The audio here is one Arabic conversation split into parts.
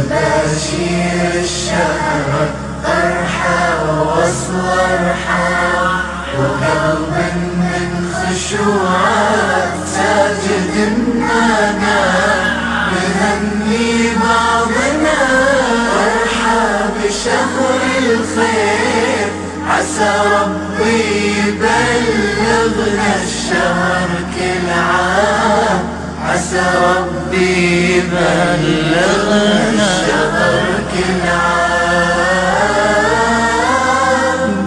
تباشير الشهر فرحة وصورحة وقلب من خشوعات ساجد معنا نهني بعضنا فرحة بشهر الخير عسى ربي يبلغنا الشهر عام ربي يبلغنا الشهر كل عام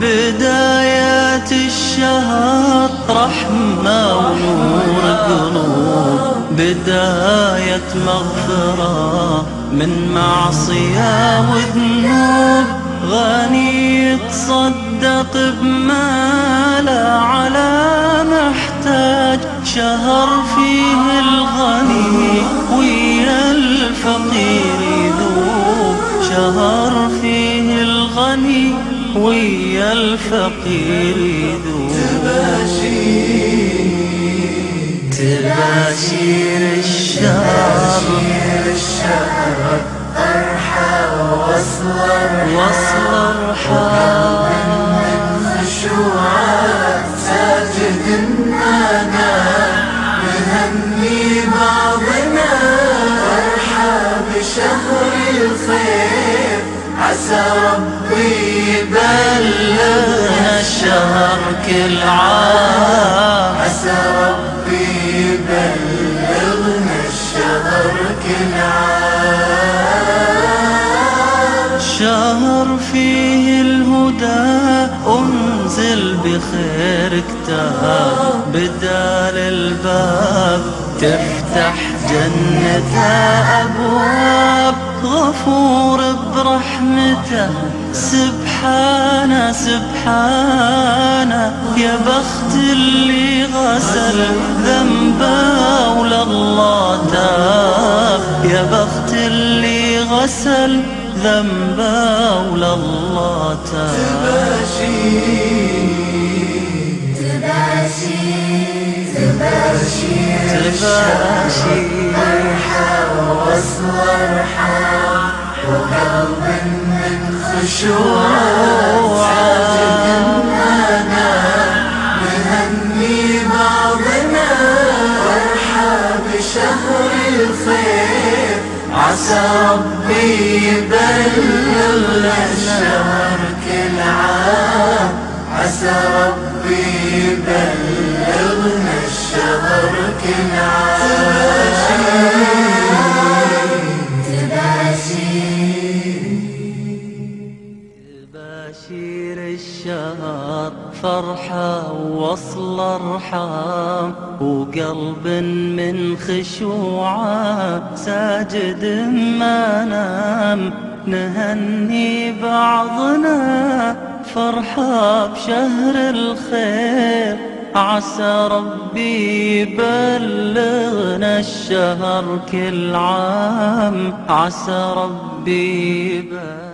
بدايات الشهر رحمة ونور قلوب بداية مغفرة من معصية وذنوب. غني يتصدق بماله ويا الفقير يذوب. تباشير الشهر فرحة وصور وصل رحال خشوعات ساجد معنا نهني بعضنا فرحة بشهر الخير عسى ربي يبلغنا الشهر كل عام. عسى ربي يبلغنا الشهر كل عام. شهر فيه الهدى أنزل بخير كتاب بدال الباب تفتح جنة أبواب. غفور برحمته. سبحانه سبحانه. يا بخت اللي غسل ذنبه ولله تاب يا بخت اللي غسل ذنبه ولله تاب تباشي وقلب من خشوع نهني بعضنا فرحة بشهر الخير عسى ربي يبلغنا الشهر كل عام عسى ربي يبلغنا فرحة ووصل ارحام وقلب من خشوعه ساجد ما نام. نهني بعضنا فرحة بشهر الخير. عسى ربي يبلغنا الشهر كل عام. عسى ربي يبلغنا